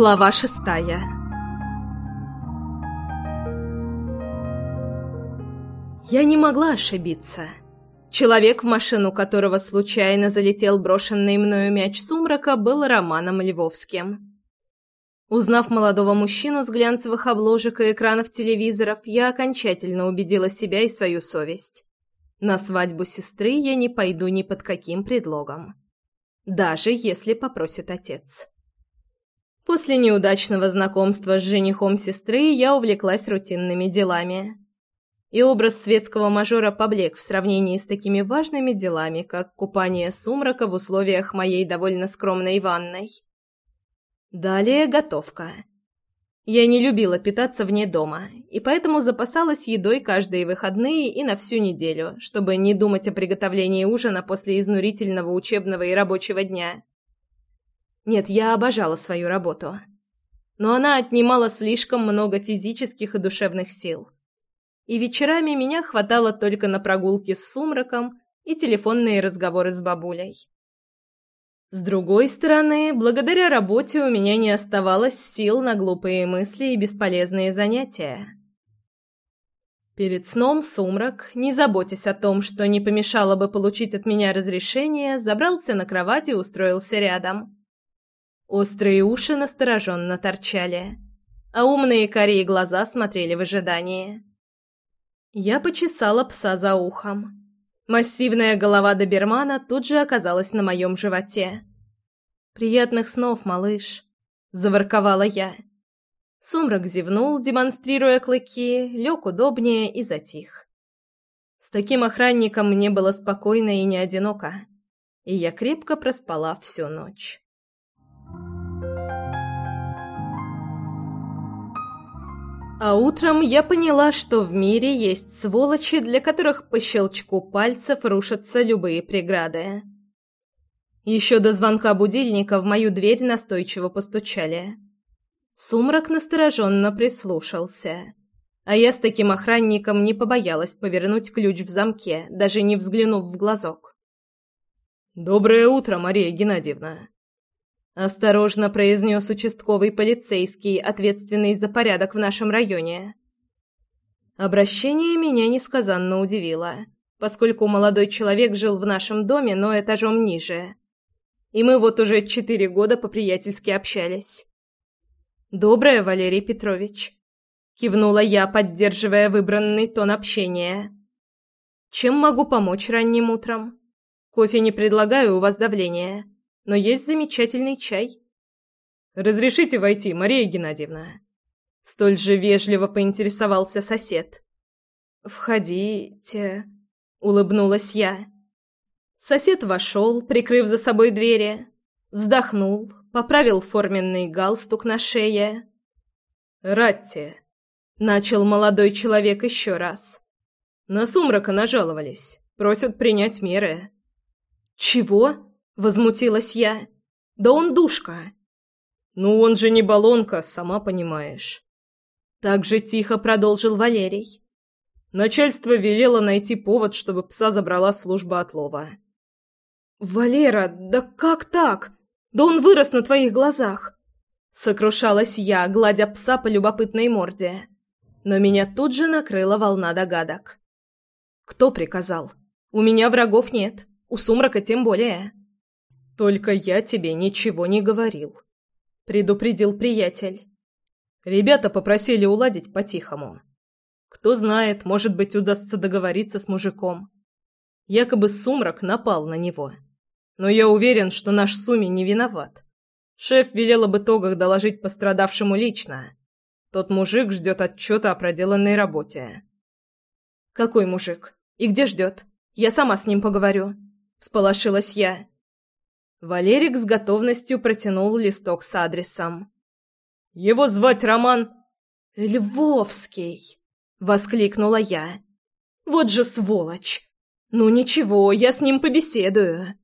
Глава шестая Я не могла ошибиться. Человек, в машину которого случайно залетел брошенный мною мяч сумрака, был Романом Львовским. Узнав молодого мужчину с глянцевых обложек и экранов телевизоров, я окончательно убедила себя и свою совесть. На свадьбу сестры я не пойду ни под каким предлогом. Даже если попросит отец. После неудачного знакомства с женихом сестры я увлеклась рутинными делами. И образ светского мажора поблек в сравнении с такими важными делами, как купание сумрака в условиях моей довольно скромной ванной. Далее готовка. Я не любила питаться вне дома, и поэтому запасалась едой каждые выходные и на всю неделю, чтобы не думать о приготовлении ужина после изнурительного учебного и рабочего дня. Нет, я обожала свою работу. Но она отнимала слишком много физических и душевных сил. И вечерами меня хватало только на прогулки с сумраком и телефонные разговоры с бабулей. С другой стороны, благодаря работе у меня не оставалось сил на глупые мысли и бесполезные занятия. Перед сном сумрак, не заботясь о том, что не помешало бы получить от меня разрешение, забрался на кровать и устроился рядом. Острые уши настороженно торчали, а умные карие глаза смотрели в ожидании. Я почесала пса за ухом. Массивная голова добермана тут же оказалась на моем животе. «Приятных снов, малыш!» — заворковала я. Сумрак зевнул, демонстрируя клыки, лег удобнее и затих. С таким охранником мне было спокойно и не одиноко, и я крепко проспала всю ночь. А утром я поняла, что в мире есть сволочи, для которых по щелчку пальцев рушатся любые преграды. Еще до звонка будильника в мою дверь настойчиво постучали. Сумрак настороженно прислушался. А я с таким охранником не побоялась повернуть ключ в замке, даже не взглянув в глазок. «Доброе утро, Мария Геннадьевна!» Осторожно произнес участковый полицейский, ответственный за порядок в нашем районе. Обращение меня несказанно удивило, поскольку молодой человек жил в нашем доме, но этажом ниже. И мы вот уже четыре года по-приятельски общались. «Доброе, Валерий Петрович», — кивнула я, поддерживая выбранный тон общения. «Чем могу помочь ранним утром? Кофе не предлагаю, у вас давление» но есть замечательный чай. «Разрешите войти, Мария Геннадьевна?» Столь же вежливо поинтересовался сосед. «Входите», — улыбнулась я. Сосед вошел, прикрыв за собой двери, вздохнул, поправил форменный галстук на шее. «Ратте», — начал молодой человек еще раз. «На сумрака нажаловались, просят принять меры». «Чего?» Возмутилась я. «Да он душка!» «Ну он же не баллонка, сама понимаешь». Так же тихо продолжил Валерий. Начальство велело найти повод, чтобы пса забрала служба отлова. «Валера, да как так? Да он вырос на твоих глазах!» Сокрушалась я, гладя пса по любопытной морде. Но меня тут же накрыла волна догадок. «Кто приказал? У меня врагов нет, у сумрака тем более». «Только я тебе ничего не говорил», — предупредил приятель. Ребята попросили уладить по-тихому. Кто знает, может быть, удастся договориться с мужиком. Якобы Сумрак напал на него. Но я уверен, что наш Суми не виноват. Шеф велел об итогах доложить пострадавшему лично. Тот мужик ждет отчета о проделанной работе. «Какой мужик? И где ждет? Я сама с ним поговорю», — всполошилась я. Валерик с готовностью протянул листок с адресом. «Его звать Роман...» «Львовский!» — воскликнула я. «Вот же сволочь! Ну ничего, я с ним побеседую».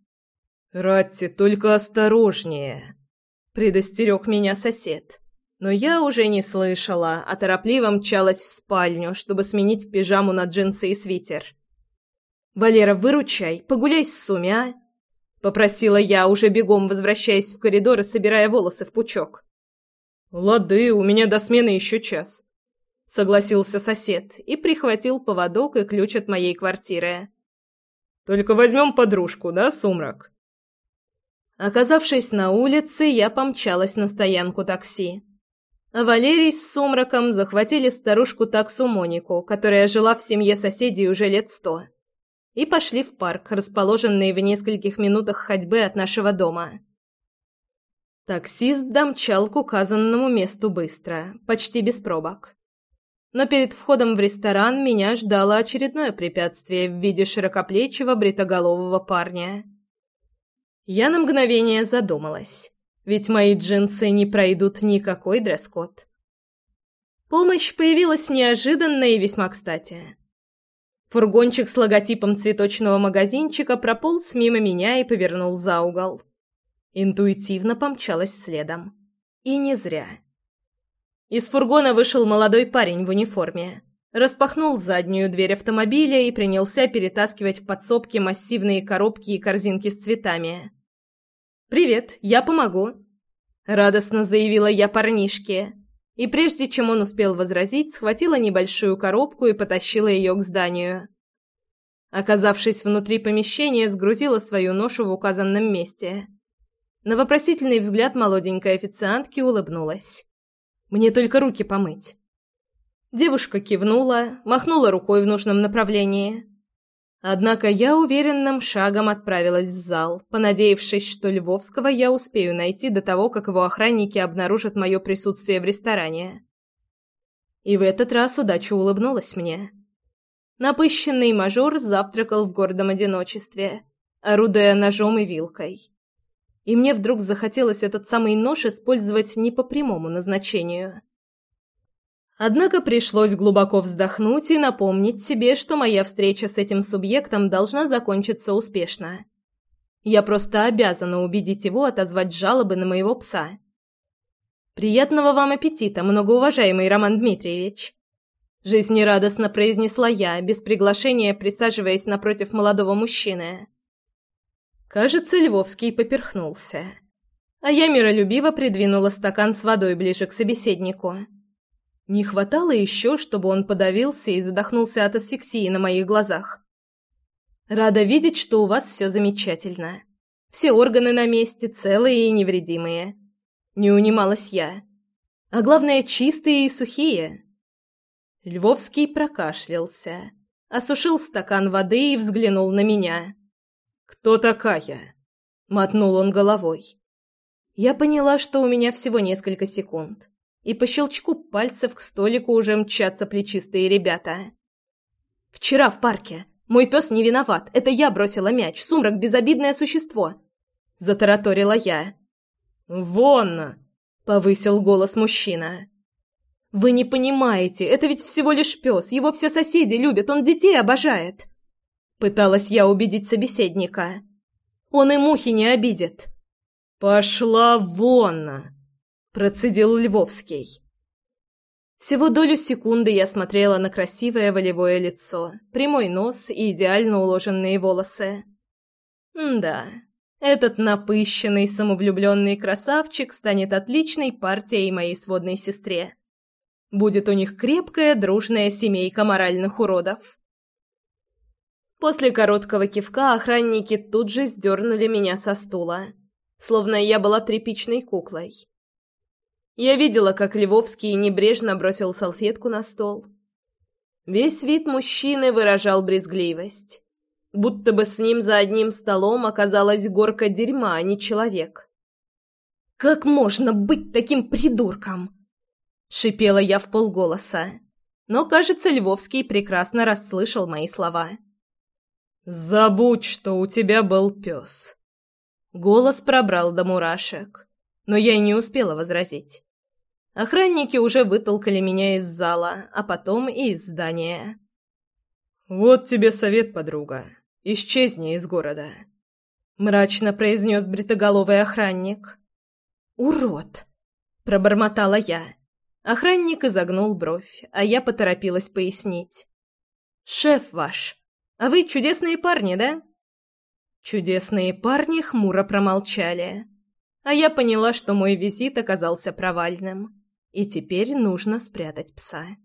«Ратти, только осторожнее!» — предостерег меня сосед. Но я уже не слышала, а торопливо мчалась в спальню, чтобы сменить пижаму на джинсы и свитер. «Валера, выручай, погуляй с Суми, а?» Попросила я, уже бегом возвращаясь в коридор и собирая волосы в пучок. «Лады, у меня до смены еще час», — согласился сосед и прихватил поводок и ключ от моей квартиры. «Только возьмем подружку, да, Сумрак?» Оказавшись на улице, я помчалась на стоянку такси. Валерий с Сумраком захватили старушку-таксу Монику, которая жила в семье соседей уже лет сто, и пошли в парк, расположенный в нескольких минутах ходьбы от нашего дома. Таксист домчал к указанному месту быстро, почти без пробок. Но перед входом в ресторан меня ждало очередное препятствие в виде широкоплечего бритоголового парня – я на мгновение задумалась, ведь мои джинсы не пройдут никакой дресс-код. Помощь появилась неожиданно и весьма кстати. Фургончик с логотипом цветочного магазинчика прополз мимо меня и повернул за угол. Интуитивно помчалась следом. И не зря. Из фургона вышел молодой парень в униформе. Распахнул заднюю дверь автомобиля и принялся перетаскивать в подсобке массивные коробки и корзинки с цветами. «Привет, я помогу», — радостно заявила я парнишке. И прежде чем он успел возразить, схватила небольшую коробку и потащила ее к зданию. Оказавшись внутри помещения, сгрузила свою ношу в указанном месте. На вопросительный взгляд молоденькой официантки улыбнулась. «Мне только руки помыть». Девушка кивнула, махнула рукой в нужном направлении. Однако я уверенным шагом отправилась в зал, понадеявшись, что Львовского я успею найти до того, как его охранники обнаружат мое присутствие в ресторане. И в этот раз удача улыбнулась мне. Напыщенный мажор завтракал в гордом одиночестве, орудуя ножом и вилкой. И мне вдруг захотелось этот самый нож использовать не по прямому назначению – Однако пришлось глубоко вздохнуть и напомнить себе, что моя встреча с этим субъектом должна закончиться успешно. Я просто обязана убедить его отозвать жалобы на моего пса. «Приятного вам аппетита, многоуважаемый Роман Дмитриевич!» Жизнерадостно произнесла я, без приглашения присаживаясь напротив молодого мужчины. Кажется, Львовский поперхнулся. А я миролюбиво придвинула стакан с водой ближе к собеседнику. Не хватало еще, чтобы он подавился и задохнулся от асфиксии на моих глазах. Рада видеть, что у вас все замечательно. Все органы на месте, целые и невредимые. Не унималась я. А главное, чистые и сухие. Львовский прокашлялся, осушил стакан воды и взглянул на меня. «Кто такая?» — мотнул он головой. Я поняла, что у меня всего несколько секунд и по щелчку пальцев к столику уже мчатся плечистые ребята. «Вчера в парке. Мой пес не виноват. Это я бросила мяч. Сумрак — безобидное существо!» Затараторила я. «Вон!» — повысил голос мужчина. «Вы не понимаете, это ведь всего лишь пес. Его все соседи любят, он детей обожает!» Пыталась я убедить собеседника. «Он и мухи не обидит!» «Пошла вон!» Процедил Львовский. Всего долю секунды я смотрела на красивое волевое лицо, прямой нос и идеально уложенные волосы. М да, этот напыщенный, самовлюбленный красавчик станет отличной партией моей сводной сестре. Будет у них крепкая, дружная семейка моральных уродов. После короткого кивка охранники тут же сдернули меня со стула, словно я была тряпичной куклой. Я видела, как Львовский небрежно бросил салфетку на стол. Весь вид мужчины выражал брезгливость. Будто бы с ним за одним столом оказалась горка дерьма, а не человек. «Как можно быть таким придурком?» Шипела я в полголоса. Но, кажется, Львовский прекрасно расслышал мои слова. «Забудь, что у тебя был пес». Голос пробрал до мурашек, но я не успела возразить. Охранники уже вытолкали меня из зала, а потом и из здания. «Вот тебе совет, подруга. Исчезни из города», — мрачно произнес бритоголовый охранник. «Урод!» — пробормотала я. Охранник изогнул бровь, а я поторопилась пояснить. «Шеф ваш, а вы чудесные парни, да?» Чудесные парни хмуро промолчали, а я поняла, что мой визит оказался провальным. И теперь нужно спрятать пса.